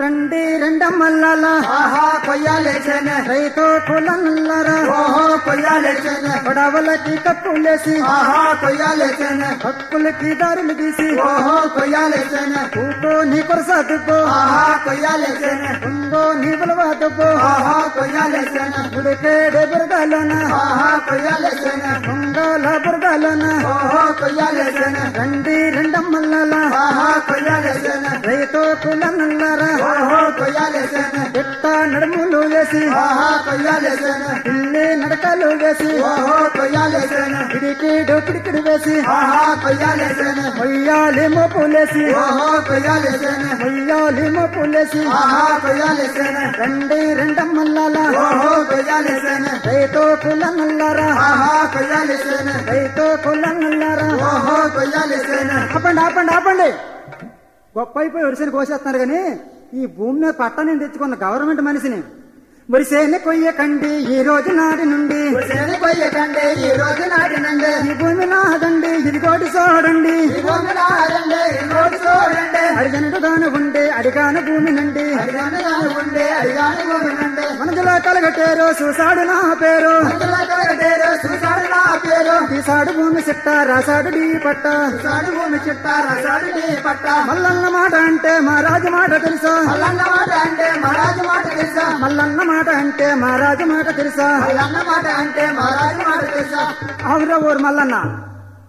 ரெண்டு ரெண்டம் அல்லல ஆஹா கொய்யாலேச்சன ரைதோ குலல்லர ஓஹோ கொய்யாலேச்சன படவலக்கி கப்புலேசி ஆஹா கொய்யாலேச்சன பக்குலக்கி தாரில் பீசி ஓஹோ கொய்யாலேச்சன கூட்டோ நீ பிரசாதுக்கோ ஆஹா கொய்யாலேச்சன உங்கோ நீ ಬಲವಾದಕ್ಕೋ ಆಹಾ ಕೊಯ್ಯಾಲೆಸನ ಹುಡುಕೇಡೆ ಬರಗಾಲನ ಆಹಾ ಕೊಯ್ಯಾಲೆಸನ ಮುಂಗಾಲ ಬರಗಾಲನ ಓಹೋ ಕೊಯ್ಯಾಲೆಸನ ರಂಡಿ ರಂಡಮ್ಮಲ್ಲಲ ಆಹಾ ಕೊಯ್ಯಾಲೆಸನ ರೈತೋ ಕುಲನಲ್ಲ ఎట్ట నడుములు వేసి నడకలు వేసి పిడికిడు పిడికిడు వేసి మొయ్యాలి మోపులేసి మొయ్యాలి మోపులేసి రండి ఓహో కొయ్యాలేసేనే రైతో ఆహా కొయ్యాలేసేనే రైతో ఓహో కొయ్యాలేసేనే ఆపండి ఆపండి ఆపండి. గొప్ప అయిపోయి వరిసేని కోసేస్తున్నారు కానీ ఈ భూమి మీద పట్టాన్ని తెచ్చుకున్న గవర్నమెంట్ మనిషిని. వరిసేని కొయ్యకండి ఈ రోజు నాటి నుండి. కొయ్యకండి ఈ రోజు నాటినండి ఈ భూమి నాదండి ఇదిగోటి చూడండి దాని ఉండే అడిగాను భూమి నుండి. నుండి. మనసులో కలగటేరో చూసాడు నా పేరు. తీసాడు భూమి చిట్ట రాసాడు డీ పట్ట. చూసాడు భూమి చుట్ట రసాడు నీ పట్ట. మల్లన్న మాట అంటే మా రాజు మాట తెలుసా? మల్లన్న మాట అంటే మహారాజు మాట తెలుసా? మల్లన్న మాట అంటే మా రాజు మాట తెలుసా? మల్లన్న మాట అంటే మహారాజు మాట తెలుసా? అవురా ఊరు మల్లన్న.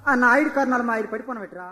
ఆ నాయుడు కర్ణాలు మా ఆయన పడిపోన పెట్టరా